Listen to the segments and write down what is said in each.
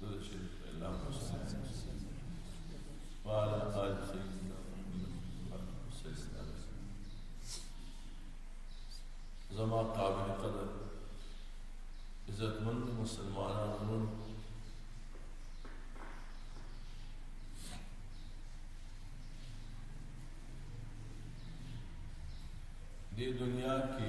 درود شریف اعلان قال قال سيدنا زما قابل قدر عزت مند مسلمانانو دې دنیا کې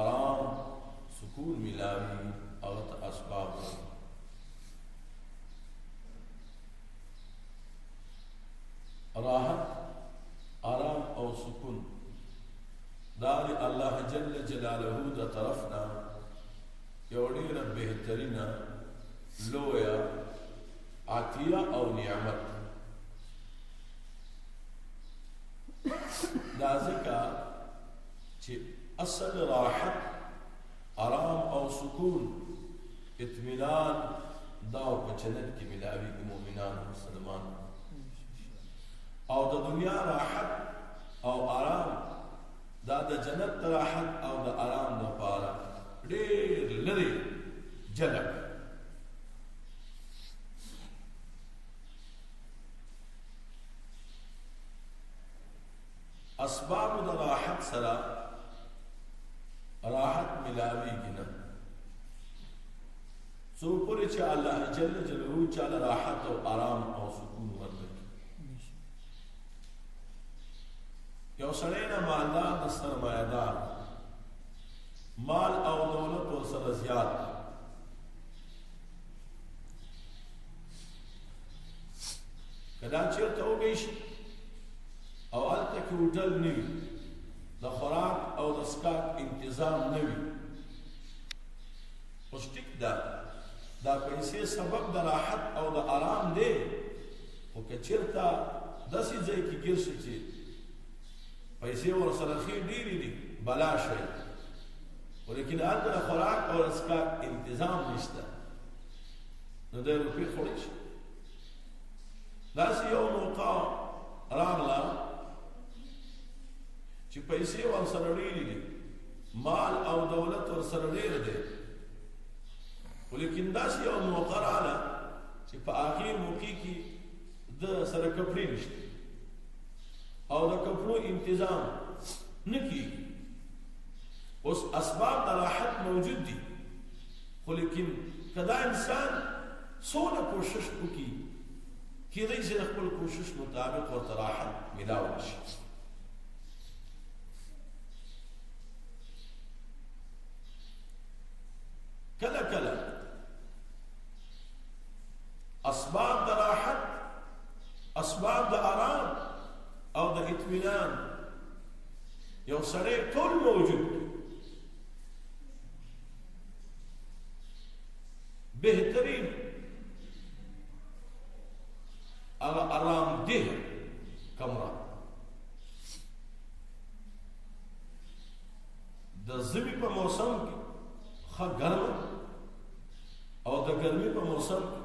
آرام سکون ملاوي هغه ته اسباب وایي راحت آرام او سکون دا دی الله جل جلاله د طرفنا یو ډیر بهترینه لویا عطیه او نعمت دا ځکه چې اصل راحت، ارام او سکون، اطمینان دا او په جنت کې ملاوي کې مؤمنان او مسلمان او د دنیا راحت او آرام دا د جنت راحت او د آرام لپاره ډېر لري جلب اسباب د راحت سره راحت ملاویږي نه څو پورې چې الله جل جلاله چاله راحت او آرام او سکون ورکړي یو سړی نه مالدار د سرمایدار مال او دولت ور سره زیات که دا چېرته وږی شي او هلته کې هوټل نه وي د خوراک او د څښاک انتظام نه وي اوس ټیک ده دا پیسې سبب د راحت او د آرام دی خو که چېرته داسې ځای کې ګیر شي چې پیسې ورسره ښې ډېرې دي بلا شی ولیکن هلته د خوراک او د څښاک انتظام نشته نو د روپی خوړی شي داسې یو موقع راغله چې پیسې ور سره ډېرې دي مال او دولت ور سره ډېر دی ولیکن داسې یو موقع راغله چې په هغې موقع کې د سره کپړې نشته او د کپړو انتظام نه کیږي اوس اسباب د راحت موجود دي خو لیکن که دا انسان څونه کوشش وکړي کېدای شي د خپل کوشش مطابق ورته راحت ملاو شي کله کله اسباب د راحت اسباب د آرام او د اطمینان یو سړی ټول موجود بهترین هغه آرام ده کمره د زمي په موسم کې خه ګرم او د ګرمي په موسم کې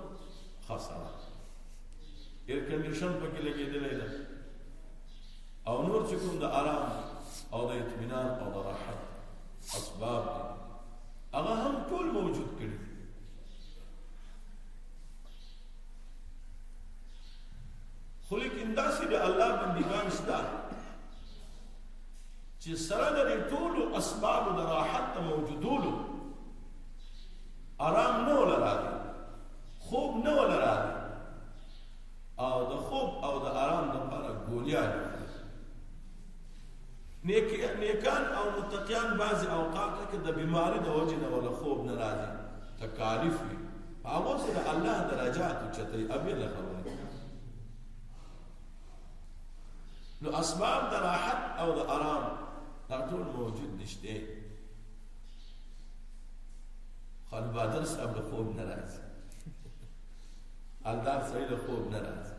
خه سړه ایر کنډیشن پکې لګېدلی ده او نور چې کوم د آرام او د اطمینان او د راحت اسباب دي هغه هم ټول موجود کړي خو لیکن داسې د الله بندګان شته چې سره د ټولو اسباب د راحت ته موجودولو آرام نه ولراږي خوب نه ولراږي او د خوب او د آرام لپاره ګولیا نیک نیکان او متقیان بعضی اوقات کې د بیماری د وجې نه ولا خوب نه راځي تکالیف وي هغه چې د الله درجات چته ابي نه خبره نو اسباب د راحت او د آرام دا ټول موجود نشته خان بادر صاحب د خوب نه راځي الدار سړی له خوب نه راځي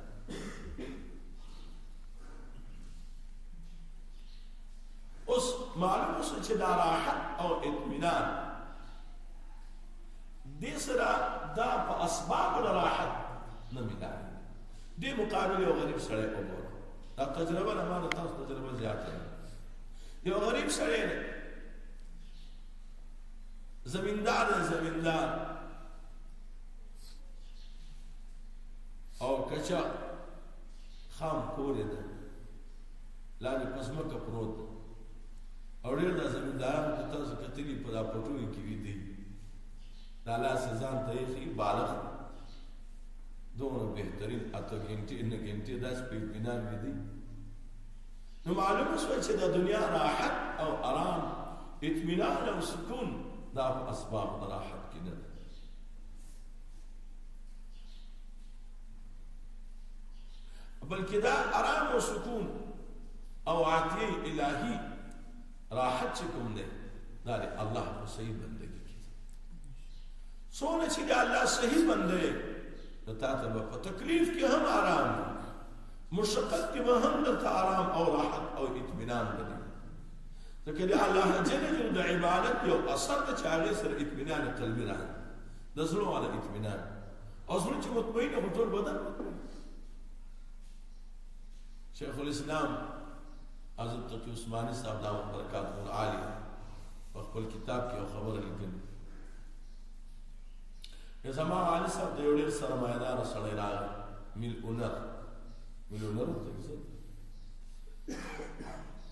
اوس معلوم اوس چې دا راحت او اطمینان دې سره دا په اسباب راحت نه ملایي دې مقابل یو غریب سړی وګوره دا تجربه نه مانه تاسو تجربه زیاته یو غریب سړی دی زمیندار زمیندار او کچا خام کورې ده لاندې پسمکه پروت ده او ډېر دا زمینداران ته تاسو کتلي په دا پټوې کې وي دی دا لا سزان ته یې خي بالغ دومره بهترین اته ګنټې نه ګنټې دا سپې بنا وي دی نو معلومه شوه چې د دنیا راحت او آرام اطمینان او سکون دا اسباب راحت کې نه ده بلکې دا آرام او سکون او عاطفه الهي راحت چې کوم دی دا د الله په صحیح بندګي کې څونه چې د الله صحیح بندې نو تا ته په تکلیف کې هم آرام مشقت کې به هم درته آرام او راحت او اطمینان دی ځکه د الله جل جلاله د عبادت یو اثر د چاغې سره اطمینان قلبي راځي د زړه والا اطمینان او زړه چې مطمئن هو ټول بدن شیخ الاسلام حضرت تقی عثماني صاحب داو برکات العالی په خپل کتاب کې یو خبره لیکلې زما عالی صاحب د یو ډېر سرمایدار سړی راغی ملونر ملونر ته څه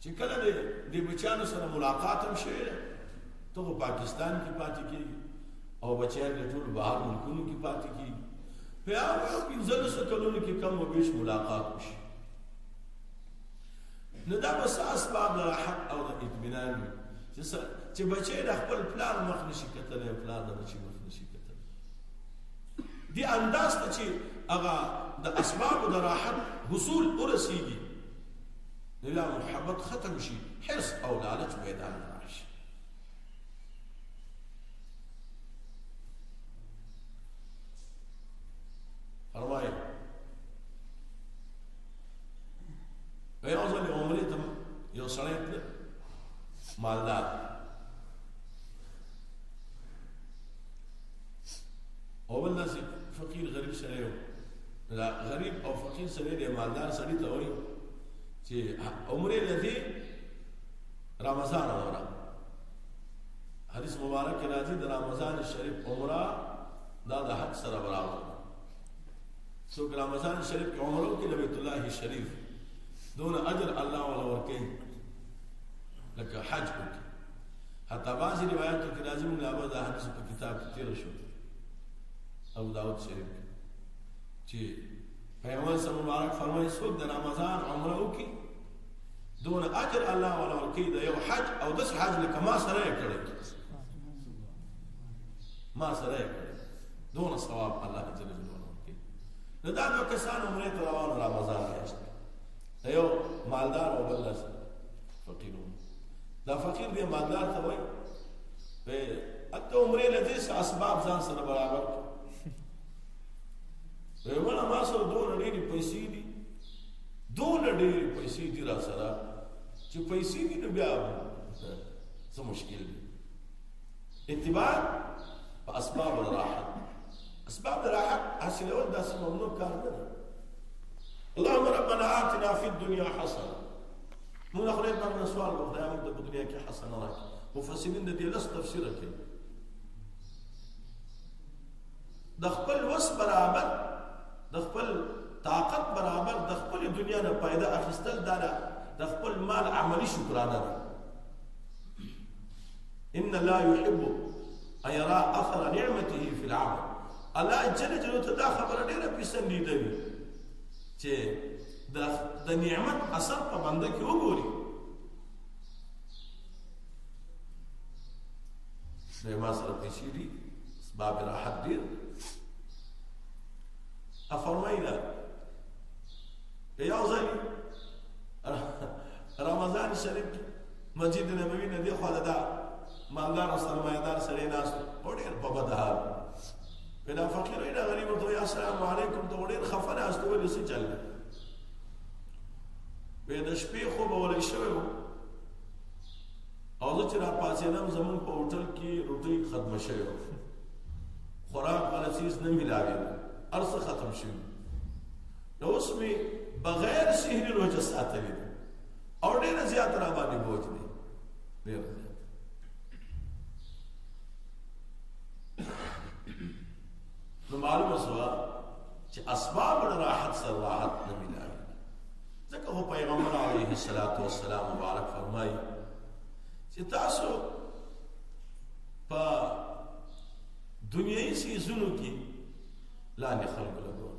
چې کله دې د بچانو سره ملاقات هم شي ته په پاکستان کې پاتې کیږي او بچیان د ټول بهر ملکونو کې پاتې کیږي په هغه پنځلس کلونو کې کم او بیش ملاقات وشي نو دا بس اسباب د راحت او د اطمینان چې چې بچی د خپل پلان مخ نشي کتلی او پلان د بچی مخ نشي دې انداز ته چې هغه د اسباب د راحت حصول ورسیږي نو یا محبت ختم شي حرص او لالچ میدان راشي فرمایي په یو ځل عمرې ته یو سړی مالدار او بل داسې فقیر غریب سره یو دا غریب او فقیر سره د مالدار سړی ته وایي چې عمره لدی رمضان عمره حدیث مبارک کې راځي د رمضان شریف عمره دا د حج سره برابر سو رمضان شریف کې عمره کې بیت الله شریف دون اجر الله ولا ورکه لکه حج وکړي حتی بعضی روایتو کې راځي موږ هغه د حدیث په کتاب کې تیر شو او داود شریف چې پیغمبر صلی الله علیه وسلم فرمایي څوک د رمضان عمره وکړي دون اجر الله ولا ورکی دا یو حج او دس حج لکه ما سره یې کړی ما سره یې کړی دون ثواب الله جل جلاله ورکی نو دا نو کسان عمره ته روان رمضان میاشت یو مالدار او بل فقیر دا فقیر دی مالدار ته وای په اته عمرې له دې اسباب ځان سره برابر وي ولا ما سره دوه ډېری پیسې دي دوه ډېری پیسې دي را سره چې پیسې دي نو بیا څه مشکل دی اتباع په اسباب الراحت اسباب الراحت حاصلول دا څه ممنوع کار نه دی اللهم ربنا آتنا في الدنيا حسنه موږ له خدای پاک نه سوال وکړو خدای موږ ته په دنیا کې حسنه راکړي مفسرین د دې لس تفسیر کوي د خپل وس برابر د خپل طاقت برابر د خپل دنیا نه پیدا اخیستل دا د خپل مال عملی شکرانه ده ان لا يحب ان يرى اثر نعمته في العمل الله جل جلاله ته دا خبره ډیره پیسندې ده چې د د نعمت اثر په بنده کې وګوري شنه ما سره پیسې دي اسباب راحت دي افرمایلا یو ځای رمضان شریف مسجد نبوي نه دی خو دا مالدار او سرمایدار سره ناس او ډېر په بدحال بلا فقیر اینا غریب ورته یا السلام علیکم ته ډیر خفه نه استو ولې څه چل به د شپې خو به ولې شوی او زه چې را پاسېدم زمون په هوټل کې روټي ختم شوی خوراک ولا چیز نه ملاوي ارس ختم شوی نو اوس می بغیر سحر روزه ساتلی او ډیر زیات را باندې بوج دی ډیر نو معلومه سوا چې اسباب د راحت سره راحت نه ملاوي ځکه هو پیغمبر علیه الصلاۃ والسلام مبارک فرمایي چې تاسو په دنیوي سيزونو کې لاندې خلکو لګو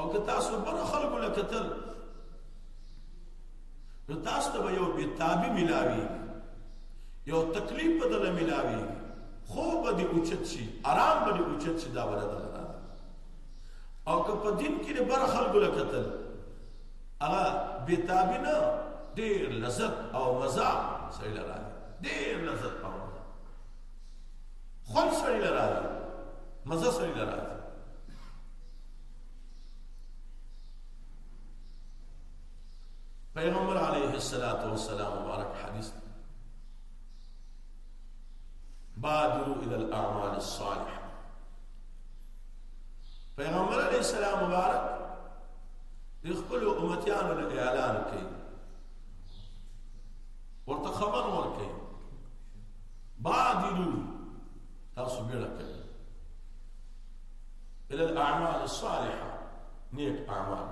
او که تاسو بل خلکو لکتل نو تاسو ته یو بیتابی ملاوی یو تکلیف بدل ملاوی خو به دې اوچت شي آرام به دې اوچت شي دا ولا دغه دا او که په دین کې بر خلکو له قتل هغه بیتابی نه ډیر لذت او مزه سړی لرا ډیر لذت او مزه خون سړی لرا مزه سړی لرا پیغمبر علیه الصلاۃ والسلام مبارک حدیث بادروا الى الاعمال الصالحه پیغمبر علیه السلام مبارک د خپل امتیانو له اعلان کوي ورته خبر ورکړي بادروا تاسو بیړه کوئ الى الاعمال الصالحه نیک اعمال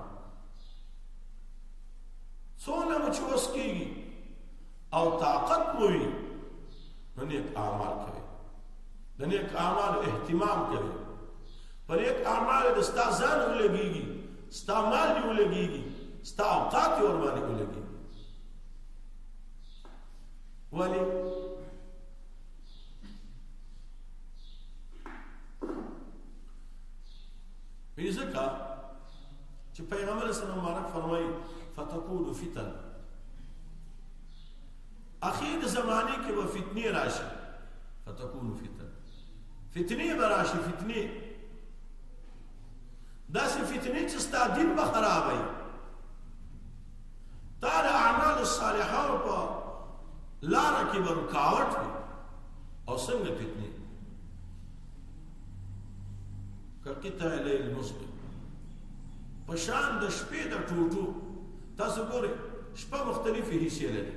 څونه مو چې وس کېږي او طاقت مو وي نو نیک اعمال کوي د نیک اعمال اهتمام کوي په نیک اعمال د ستا ځان ولګيږي ستا مال دی ولګيږي ستا اوقات ور باندې ولګيږي ولی پیزکا چې پیغمبر اسلام مبارک فرمایي فتكون فتن اخیر زمانه کې و فتنه راشي فتكون فتن فتنه براشي فتنه دا سه فتنه چې ستا دین به خراب وي تا د اعمال الصالحه په لار کې ورکاوټ او څنګه فتنه کقطع لیل مسلم په شان د شپې د ټوټو تاسو ګورئ شپه مختلفې حصې لري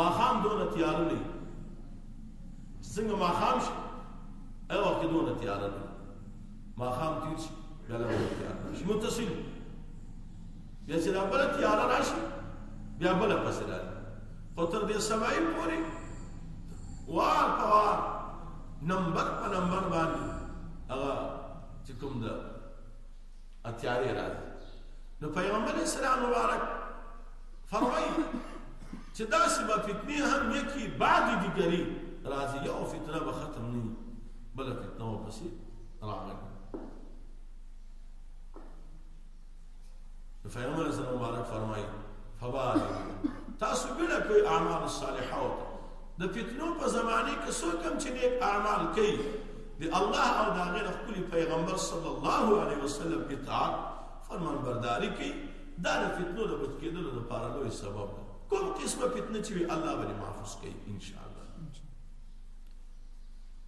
ماښام دونه تیار نه څنګه ماښام شي هغه وخت دونه تیار نه ماښام تیر شي بیا له تیار شي متصل بیا چې دا بله تیاره راشي بیا بله پسې راځي خو تر دې سبایي پورې وار په وار نمبر په نمبر باندې هغه چې کوم ده اتیارې راځي نو پیغمبر اسلام مبارک فرمایي چې داسې به فتنې هم یکی بعد دي ګری راځي یو فتنه به ختم نه بل فتنه ورپسې راغله نو پیغمبر علیه السلام مبارک فرمایي فبارک تاسو بل کوئی اعمال الصالحه او د فتنو په زمانه کې څوک هم چې نیک اعمال کوي د الله او د هغه خپل پیغمبر صلی الله علیه وسلم اطاعت فرمان برداری کوي دا د فتنو د بچ کېدلو لپاره لوی سبب ده کوم قسمه فتنه چې الله باندې محفوظ کوي ان شاء الله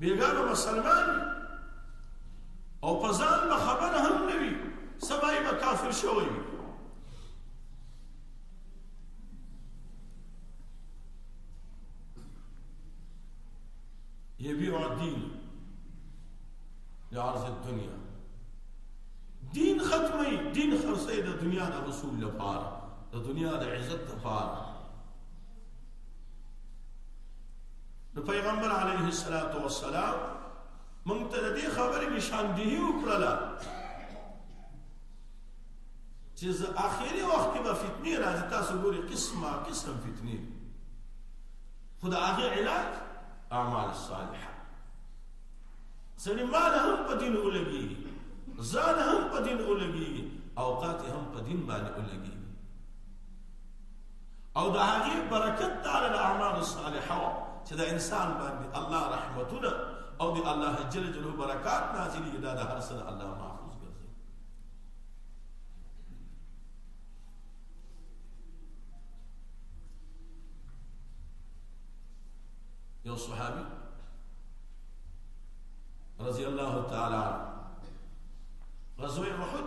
بیګانو مسلمان او په ځان به خبر هم نه وي سبا یې به کافر شوی وي يبيع الدين لعرض الدنيا دین ختمي دین خرڅې د دنیا د رسول لپاره د دنیا د عزت لپاره نو پیغمبر علیه الصلاۃ والسلام مونږ ته د دې خبرې نشاندهي وکړله چې زه اخیری وخت کې به فتنې راځي تاسو ګوري قسمه قسم فتنې خو د هغې علاج اعمال صالحه سړي مال هم په دین ولګېږي ځان هم په دین ولګېږي اوقات هم په دین باندې ولګېږي او د هغه برکت تعالی د اعمال الصالحه چې د انسان باندې الله رحمتونه او د الله جل جلاله برکات نازل دي دا د هر سره الله محفوظ ګرځي یو صحابي رضی الله تعالی عنه غزوه احد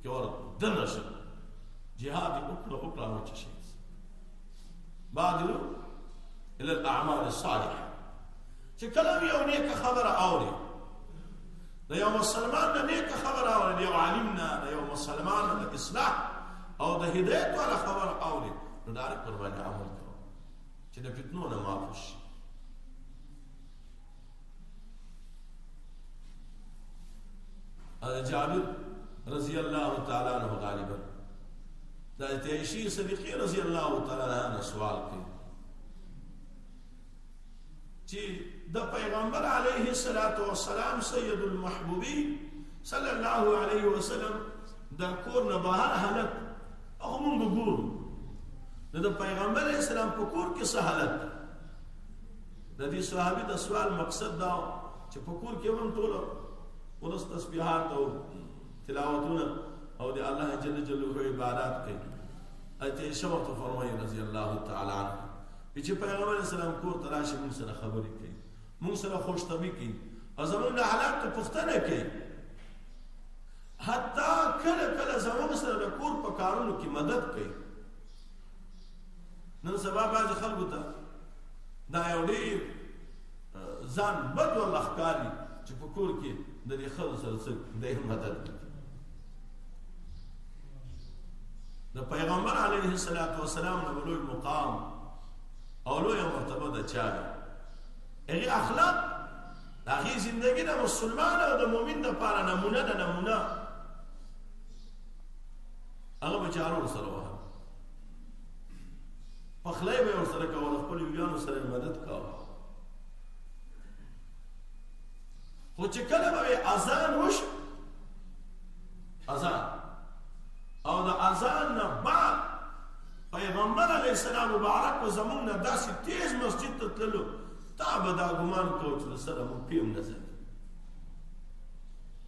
کې ور دنه شو جهاد وکړه وکړه او چې شي بادرو الى الاعمال الصالحه چې کله یو نیک خبره اوري د یو مسلمان نه نیک خبره اوري یو عالم نه د یو مسلمان د اصلاح او د هدایت ولا خبر اوري نو دا پر باندې عمل کوي چې د فتنو نه معاف شي هذا جابر رضي الله تعالى عنه غالبا حضرت عائشہ صدیقہ رضی اللہ تعالی عنہ سوال کوي چې د پیغمبر علیه الصلاۃ والسلام سید المحبوبی صلی الله علیه وسلم د کور نه بهر حالت او موږ ګورو د پیغمبر اسلام په کور کې څه حالت د دې صحابي د سوال مقصد دا و چې په کور کې هم ټول ورځ تسبیحات او تلاوتونه او د الله جل جلاله عبادت کوي اته شو ته فرمایي رضی الله تعالی عنہ چې پیغمبر اسلام کور ته راشي موږ سره خبرې کوي موږ سره خوش طبي کوي او زموږ له حالات ته پوښتنه کوي حتی کله کله زموږ سره د کور په کارونو کې مدد کوي نن سبا باندې خلکو ته دا یو ډیر ځان بد والله ښکاري چې په کور کې د دې خلکو سره څه د مدد د پیغمبر علیه الصلاۃ والسلام له لوی مقام او لوی مرتبه د چا هغه اخلاق هغه زندگی د مسلمان او د مؤمن لپاره نمونه ده نمونه هغه به چارو سره وه پخلای به سره کول خپل بیانو سره مدد کاوه خو چې کله به اذان وش اذان او د اذان نه بعد پیغمبر علیه السلام مبارک په زمون نه داسې تیز مسجد ته تللو تا به دا ګمان کوو چې سره مو پیم نه ځي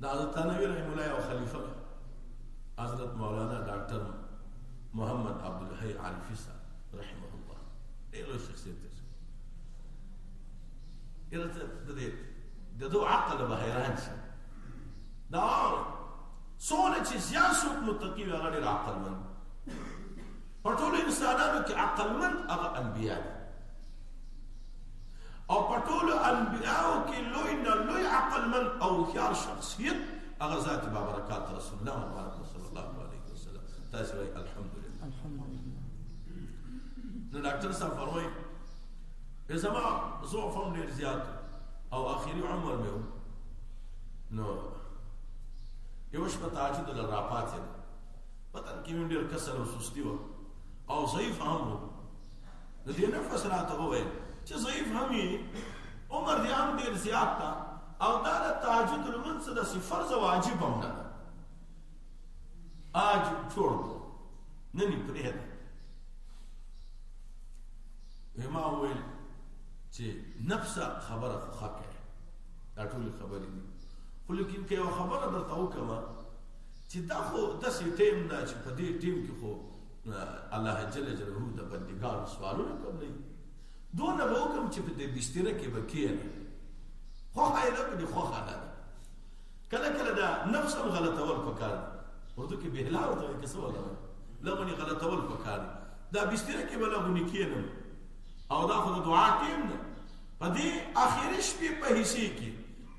د حضرت تنوی رحم الله او خلیفہ حضرت مولانا ډاکټر محمد عبد الحی عارفی صاحب رحمه الله ډېر لوی شخصیت دی یره ته د دې د دوه عقل به حیران شي دا څونه چې زیات څوک متقی وي هغه ډېر عقل مند په ټولو انسانانو کې عقل مند هغه انبیا دي او په ټولو انبیاو کې لوی نه لوی عقلمن او هوښیار شخصیت هغه ذات بابرکات رسول الله مبارک صلی الله علیه وسلم تاسو وایي الحمدلله نو ډاکټر صاحب فرمایي زما ضعف هم ډېر زیات او آخري عمر مې و نو یو شپه تهجد له راپاتې پتن کې مې ډېر کسل او سستي وه او ضعیف هم وم د دې نفس راته وویل چې ضعیف هم یې عمر دې هم ډېر زیات ده او دا د تهجد لمونځ د فرض واجب هم نه ده آج جوړ کو نه نه پرې ده ما وویل چې نفس خبره خو خکه دا ټول خبرې دي خو لیکن که یو خبره درته وکړم چې دا خو داسې ټیم ده چې په دې ټیم کې خو الله جل جلاله د بندګانو سوالونه قبلې دونه به وکم چې په دې بستره کې به کېنه خوښه یې ده که دې خوښه نه ده کله کله دا نفس هم غلطول پکار دي اردو کې بهلا ورته وایي که څه ولا وایي لغونې غلطول پکار دي دا بستره کې به لغونې کېنم او دا خو د دعا ټیم ده په دې آخري شپې په حصې کې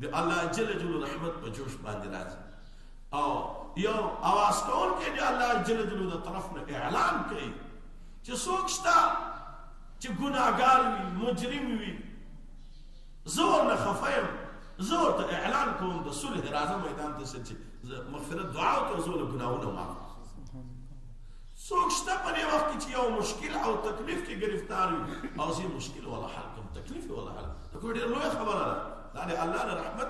د الله جل جلاله رحمت په جوش باندې راځي او یو اواز کول کې دی الله جل جلاله د طرف نه اعلان کوي چې څوک شته چې ګناګار وي مجرم وي زور نه خفایم زور ته اعلان کوم د صلح راځه میدان ته چې مغفرت دعا او ته زور ګناونه ما څوک شته په دې وخت کې چې یو مشکل او تکلیف کې گرفتار وي او زی مشکل ولا حل کوم تکلیف ولا حل دا کوم ډیر لوی خبره ده دا الله رحمت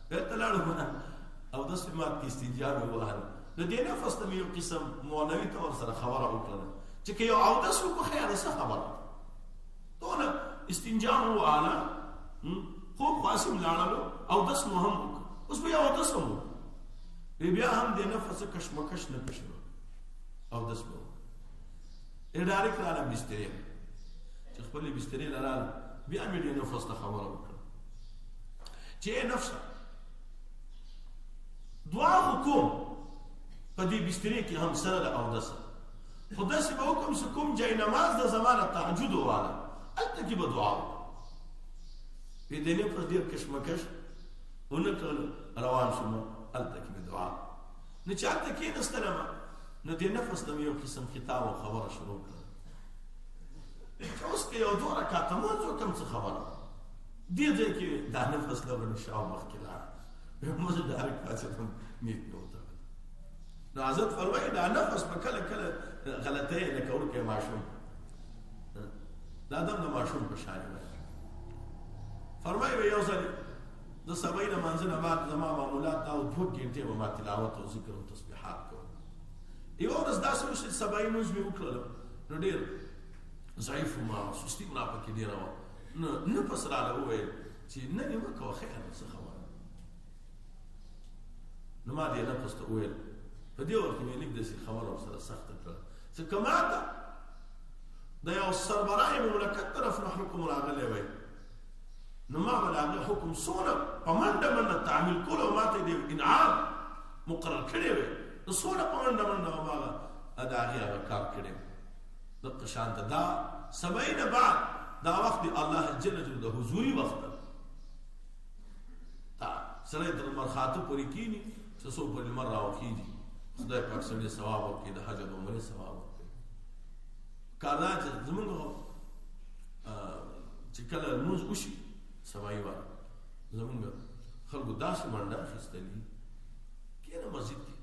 بیرته لاړو کنه او د سمات کې استنجا مې وهله د دې نه فسته مې یو قسم مولوي ته ور سره خبره وکړه چې که یو او د سو په خیال سره خبره ټول استنجا مو وهله خو قاسم لاړلو او دس مو هم اوس بیا او دس مو بیا هم د نفس کشمکش نه پښو او دس مو ای ډایرک لاله بسترې چې خپل بسترې لرال بیا مې دې نفس ته خبره وکړه چې نفس دعا وکوم په دې بسترې کې هم سره د اودس خدای سي به حکم سو کوم جای نماز د زمانه تهجد واله الته کې به دعا په دې نه پر دې کشمکش ونکړ روان شوم الته کې دعا نو چې هلته کېناستلم نو دې نفس ته مې یو قسم خطاب او خبره شروع کړه چې اوس که یو دوه رکعته لمونځ وکړم څه خبره دې ځای کې دا نفس له بل شا مخکې لاړ موږ د هر کاسه هم نیت نه وته نو حضرت فرمایي دا نفس په کله کله غلطه نه کول کې ماشوم دا دم د ماشوم په شان فرمایي یو ځل د سبای د مانځه نه بعد زما معمولات دا او دوه ګنټه به ما تلاوت او ذکر او تسبیحات کوم یو ورځ دا سم چې سبای مونږ به وکړل نو ډیر ضعیف ما سستی ما پکې ډیر و نو نه پس را لوي چې نه نیو کو خیر څه خبر نو ما دې نه پس ته ویل په دې وخت مې لیک د څه خبر او سره سخت کړ چې کماته د یو سربراه مملکت طرف نه حکم راغلی وای نو ما به د هغه حکم څونه په منډه منډه تعمیل کول او ما ته د انعام مقرر کړی وي نو څونه په منډه منډه به ما ادا هغې هغه کار کړی دقه شان ته دا سبعی نه بعد دا وخت د الله جل جلاله د حضوري وخت دا سره د عمر خاطر پورې کینی چې څو په عمر راوخیږي خدای پاک سره ثواب ورکړي د حج او عمره ثواب کالا چې زمونږ چې کله موږ وشي سمای و زمونږ خلکو داسې منډه اخیستلې کینه مسجد کې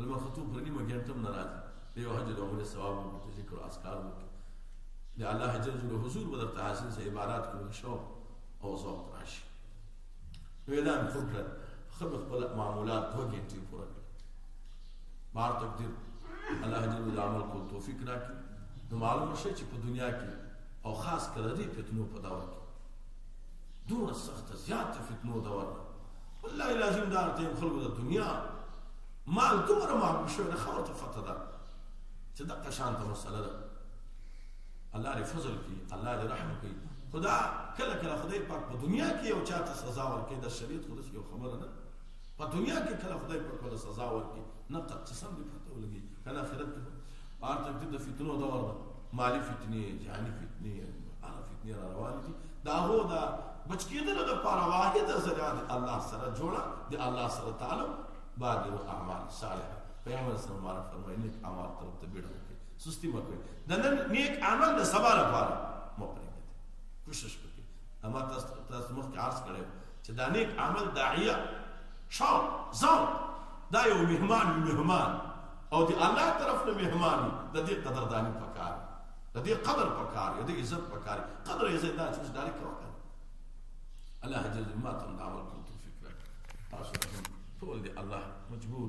لما خطوب پر نیمه ګنټه هم نه راځي د یو حج د عمرې ثواب مو ته ذکر او اذکار مو د الله جل جلاله حضور به درته حاصل سه عبارات کوم شوق او ذوق راشي ویلان فکر خب خپل معمولات دو گھنٹی پورا کر بار تک دیر اللہ جل و عمل کو توفیق را کی نو معلوم شئے چی پا دنیا کی او خاص کردی فتنو پا دور کی دور سخت زیاد فتنو دور اللہ الازم دار تیم خلق دا دنیا مال دور معلوم شئے نخوات فتح دا چی دقا شانتا مسئلہ دا الله دې فضل کړي الله دې رحم کړي خدا کله کله خدای پاک په دنیا کې یو چاته سزا ورکړي د شریعت خو یو خبره نه په دنیا کې کله خدای پاک ولا سزا ورکړي نه قد قسم دې پته ولګي کله آخرت کې بار تک د فتنو دور ده مالی فتنې جهاني فتنې هغه فتنې را روان دي دا هو دا بچ کېدل د پاره واحد ذریعہ د الله سره جوړه د الله سره تعلق باندې او اعمال صالحه پیغمبر صلی الله علیه وسلم فرمایي نیک اعمال طرف ته بیړه وکړي سستی مه کوئ د نن نیک عمل د سبا لپاره مه پرېږدئ کوشش وکړئ اما تاسو تاسو مخکې عرض کړی چې دا نیک عمل داعیه شوق ذوق دا یو مهمان مهمان او د الله طرف نه مهمان د دې قدردانی پکار د دې قدر پکار د دې عزت پکار قدر عزت دا چې داري کوي الله جل ما تم دعوت توفیق راکړي تاسو ټول دې الله مجبور